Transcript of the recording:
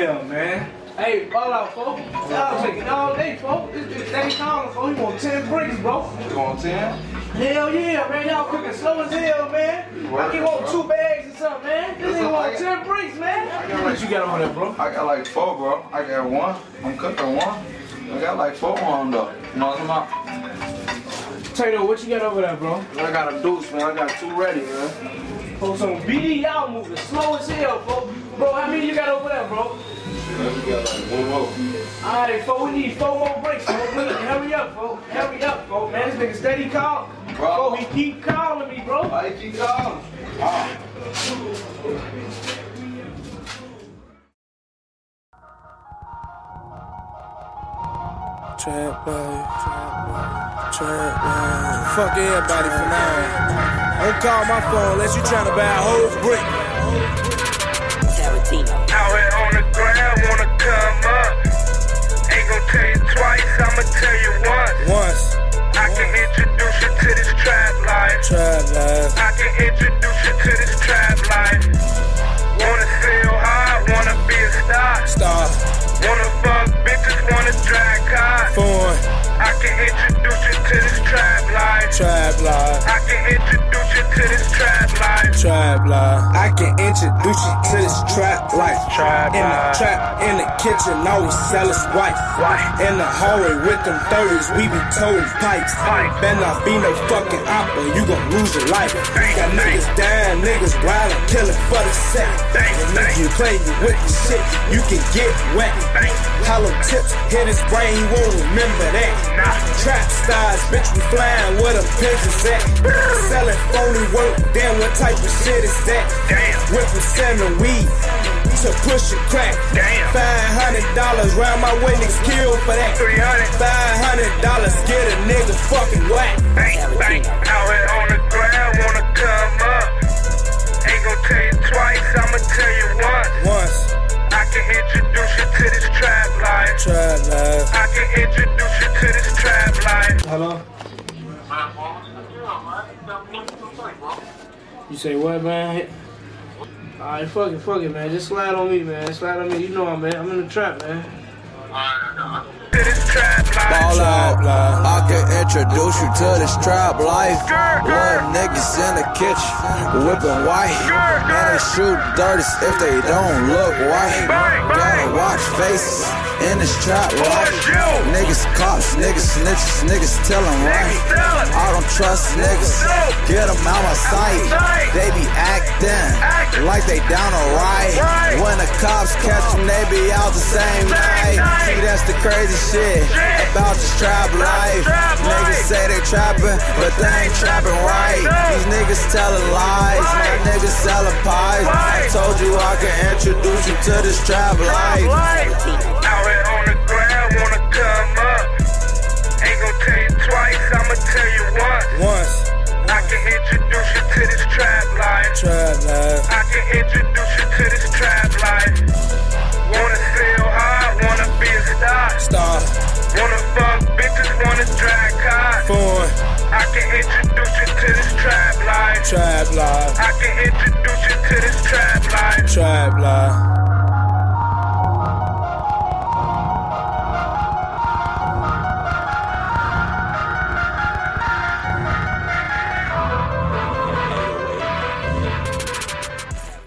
hell, man. Hey, fall out, folks. Y'all taking all day, folks. This bitch steady calling, folks. He want 10 bricks, bro. You want 10? Hell yeah, man. Y'all cooking slow as hell, man. I can want two bags or something, man. This ain't want 10 bricks, man. What you got on there, bro? I got like four, bro. I got one. I'm cooking one. I got like four on though. You know what I'm talking about? Tato, what you got over there, bro? I got a deuce, man. I got two ready, man. Folks on BD, y'all moving slow as hell, folks. Bro, how many you got over there, bro? We got like one more. Alright, folks, we need four more breaks, folks. Hurry up, folks. Hurry up, folks, man. This nigga steady call. Bro, he keep calling me, bro. Why he keep calling? Ah. Trap life, trap life. Fuck everybody for now. Don't call my phone unless you tryna buy a whole brick. Tarantino. Out here on the ground, wanna come up. Trap life. I can introduce you to this trap life. Trap in the trap, in the kitchen, always sell us white. White. In the hallway with them thirds, we be toting pipes. Better not be no fucking opera, you gon' lose your life. Got niggas dying, niggas wildin', killin' for the set. Bang, And if you play with the shit, you can get wet. Bang. Hollow tips hit his brain, he won't remember that. Nah. Trap stars, bitch, we flyin' where the pigeons at. Selling phony work, damn, what type of shit is that? Damn. Went from selling weed to pushing crack. Damn. Five hundred dollars round my way, niggas kill for that. 300. Five hundred dollars, get a nigga fucking whack. Bang, bang. Out here on the ground, wanna come up. Life. trap life. I can introduce you to this trap life. Hello? You say what, man? Alright, fuck it, fuck it, man. Just slide on me, man. Slide on me. You know I'm, man. I'm in the trap, man. To this trap life. Ball out. Life. I can introduce you to this trap life. Little niggas in the kitchen, whipping white. And they shoot dirties if they don't look white. Gotta watch faces in this trap life. Niggas cops, niggas snitches, niggas tellin' right. I don't trust niggas, get them out my sight. They be acting like they down a ride. When the cops catch them, they be out the same night. See, that's the crazy shit about this trap life. Niggas say they trapping, but they ain't trapping right. These niggas telling lies, my niggas selling pies. I told you I can introduce you to this trap life. Introduce you to this trap life. Wanna feel high, wanna be a star. Star, Wanna fuck bitches, wanna drag cars. foreign, I can introduce you to this trap life. trap life. I can introduce you to this trap life. Trap life.